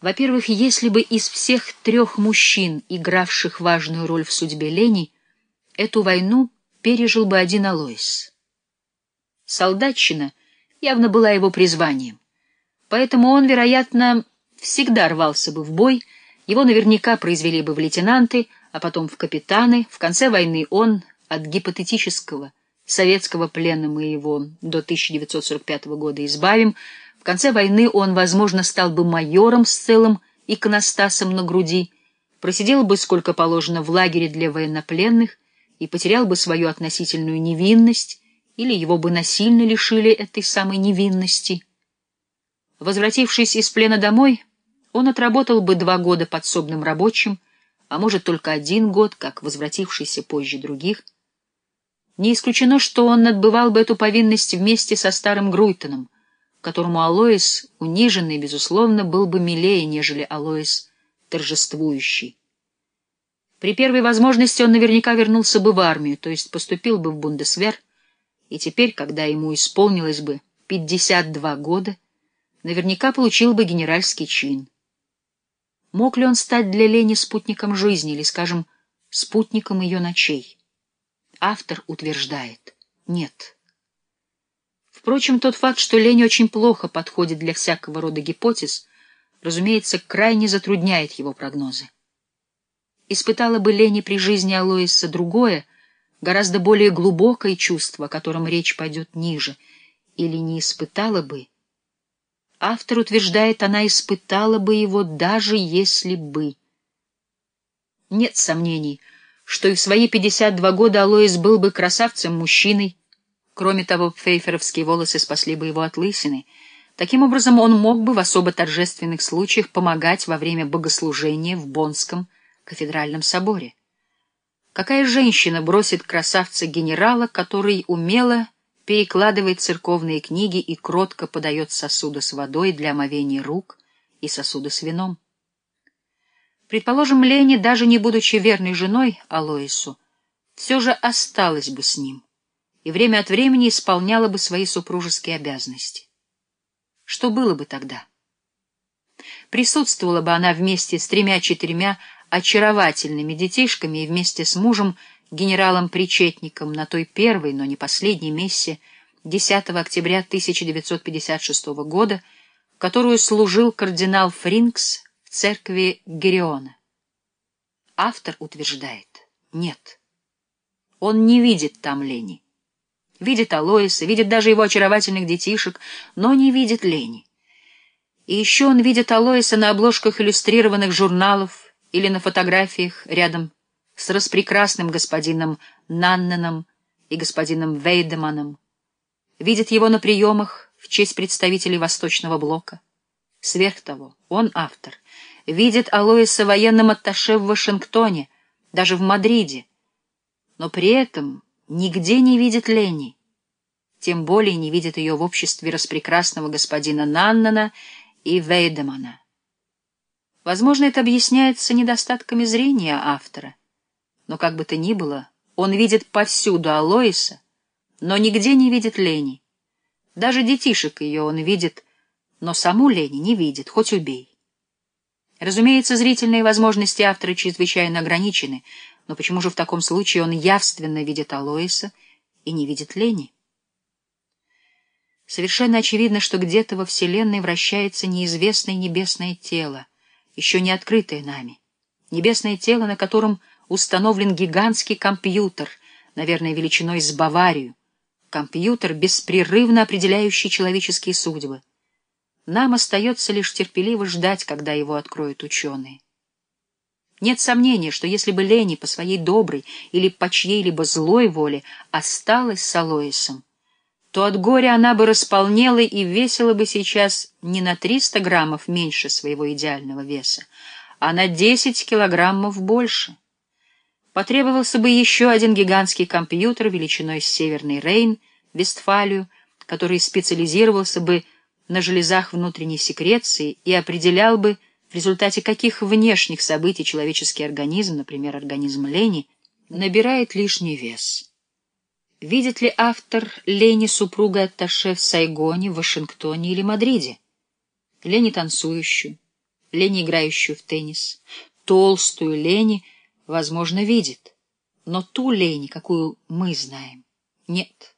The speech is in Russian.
Во-первых, если бы из всех трех мужчин, игравших важную роль в судьбе Лени, эту войну пережил бы один Алоис. Солдатчина явно была его призванием, поэтому он, вероятно, всегда рвался бы в бой, его наверняка произвели бы в лейтенанты, а потом в капитаны. В конце войны он от гипотетического советского плена мы его до 1945 года избавим, конце войны он, возможно, стал бы майором с целым иконостасом на груди, просидел бы сколько положено в лагере для военнопленных и потерял бы свою относительную невинность, или его бы насильно лишили этой самой невинности. Возвратившись из плена домой, он отработал бы два года подсобным рабочим, а может только один год, как возвратившийся позже других. Не исключено, что он отбывал бы эту повинность вместе со старым Груйтоном — которому Алоис, униженный, безусловно, был бы милее, нежели Алоис торжествующий. При первой возможности он наверняка вернулся бы в армию, то есть поступил бы в Бундесвер, и теперь, когда ему исполнилось бы 52 года, наверняка получил бы генеральский чин. Мог ли он стать для Лени спутником жизни или, скажем, спутником ее ночей? Автор утверждает — нет. Впрочем, тот факт, что лень очень плохо подходит для всякого рода гипотез, разумеется, крайне затрудняет его прогнозы. Испытала бы Лени при жизни Алоиса другое, гораздо более глубокое чувство, о котором речь пойдет ниже, или не испытала бы. Автор утверждает, она испытала бы его, даже если бы. Нет сомнений, что и в свои 52 года Алоис был бы красавцем-мужчиной, Кроме того, фейферовские волосы спасли бы его от лысины. Таким образом, он мог бы в особо торжественных случаях помогать во время богослужения в Бонском кафедральном соборе. Какая женщина бросит красавца-генерала, который умело перекладывает церковные книги и кротко подает сосуды с водой для омовения рук и сосуды с вином? Предположим, Лене, даже не будучи верной женой Алоису, все же осталась бы с ним и время от времени исполняла бы свои супружеские обязанности. Что было бы тогда? Присутствовала бы она вместе с тремя-четырьмя очаровательными детишками и вместе с мужем, генералом-причетником, на той первой, но не последней мессе 10 октября 1956 года, которую служил кардинал Фринкс в церкви Гериона. Автор утверждает, нет, он не видит там Лени. Видит Алоиса, видит даже его очаровательных детишек, но не видит Лени. И еще он видит Алоиса на обложках иллюстрированных журналов или на фотографиях рядом с распрекрасным господином Нанненом и господином Вейдеманом. Видит его на приемах в честь представителей Восточного Блока. Сверх того, он автор. Видит Алоиса военным атташе в Вашингтоне, даже в Мадриде. Но при этом нигде не видит Ленни, тем более не видит ее в обществе распрекрасного господина Наннана и Вейдемана. Возможно, это объясняется недостатками зрения автора, но как бы то ни было, он видит повсюду Алоиса, но нигде не видит Лени. Даже детишек ее он видит, но саму Лени не видит, хоть убей. Разумеется, зрительные возможности автора чрезвычайно ограничены, но почему же в таком случае он явственно видит Алоиса и не видит Лени? Совершенно очевидно, что где-то во Вселенной вращается неизвестное небесное тело, еще не открытое нами. Небесное тело, на котором установлен гигантский компьютер, наверное, величиной с Баварию. Компьютер, беспрерывно определяющий человеческие судьбы. Нам остается лишь терпеливо ждать, когда его откроют ученые. Нет сомнения, что если бы Лени по своей доброй или по чьей-либо злой воле осталась с Алоисом, то от горя она бы располнела и весила бы сейчас не на 300 граммов меньше своего идеального веса, а на 10 килограммов больше. Потребовался бы еще один гигантский компьютер величиной с Северный Рейн, Вестфалию, который специализировался бы на железах внутренней секреции и определял бы, результате каких внешних событий человеческий организм, например, организм Лени, набирает лишний вес. Видит ли автор Лени супруга атташе в Сайгоне, Вашингтоне или Мадриде? Лени танцующую, Лени, играющую в теннис. Толстую Лени, возможно, видит. Но ту Лени, какую мы знаем, нет.